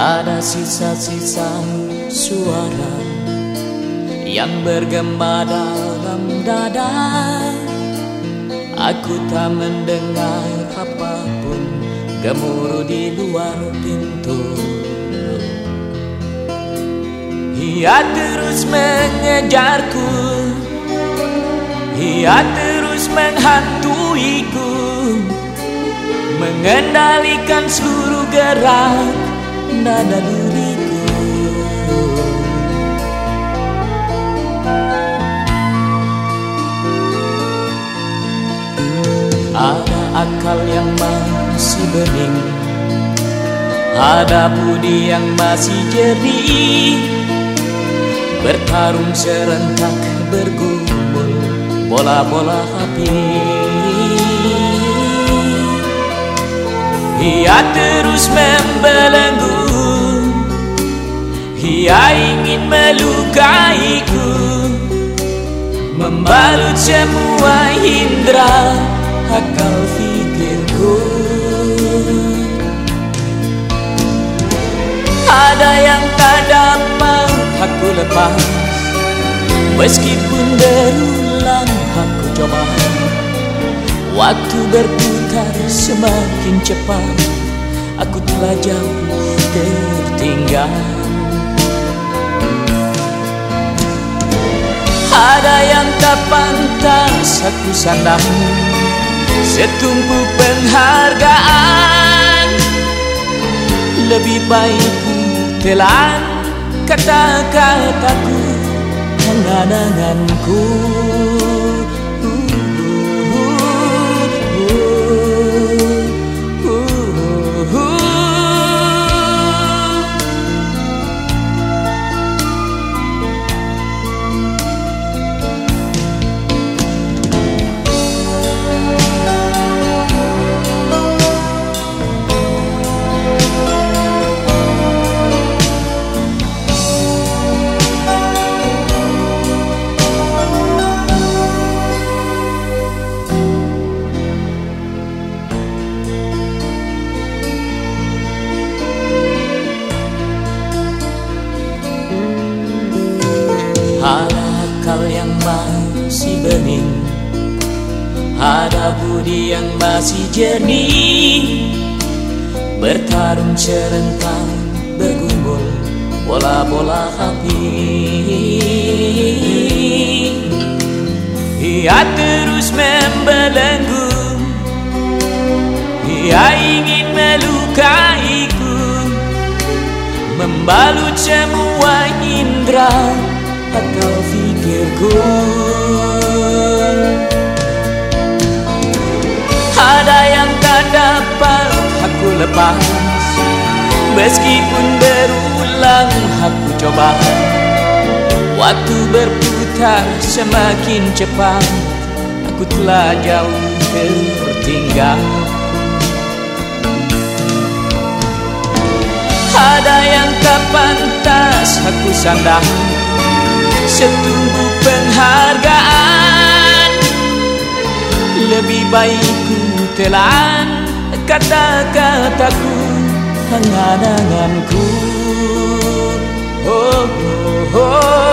Ada sisa-sisa suara yang bergema dalam dada. Aku tak mendengar apa pun gemuruh di luar pintu. Ia terus mengejarku. Ia terus menghantuiku. Mengendalikan seluruh gerak nada diriku. Ada akal yang masih bening. Ada budi yang masih jernih. Bertarung serentak bergumul Bola-bola api. Ia terus membelenggu Ia ingin melukaiku Membalut semua indera akal fikirku. Ada yang tak dapat aku lepas Meskipun berulang aku coba. Waktu berputar semakin cepat Aku telah jauh tertinggal Ada yang tak pantas aku sandang. Setumpuk penghargaan. Lebih baik ku telan kata-kataku Angan-anganku akal yang masih bening. Ada budi yang masih jernih. Bertarung serentak bergumul Bola-bola api. Ia terus membelenggu. Ia ingin melukaiku Membalut semua indera akal fikirku Ada yang tak dapat aku lepas. Meskipun berulang aku coba. Waktu berputar semakin cepat. Aku telah jauh tertinggal. Ada yang tak pantas aku sandang setunggu penghargaan Lebih baik ku telan kata-kataku Angan-anganku oh, oh, oh.